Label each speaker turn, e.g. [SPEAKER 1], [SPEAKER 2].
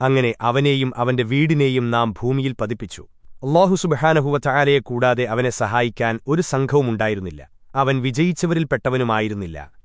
[SPEAKER 1] അങ്ങനെ അവനെയും അവന്റെ വീടിനെയും നാം ഭൂമിയിൽ പതിപ്പിച്ചു. അള്ളാഹു സുബഹാനഹുവ ചായാലയെ കൂടാതെ അവനെ സഹായിക്കാൻ ഒരു സംഘവുമുണ്ടായിരുന്നില്ല. അവൻ വിജയിച്ചവരിൽപ്പെട്ടവനുമായിരുന്നില്ല.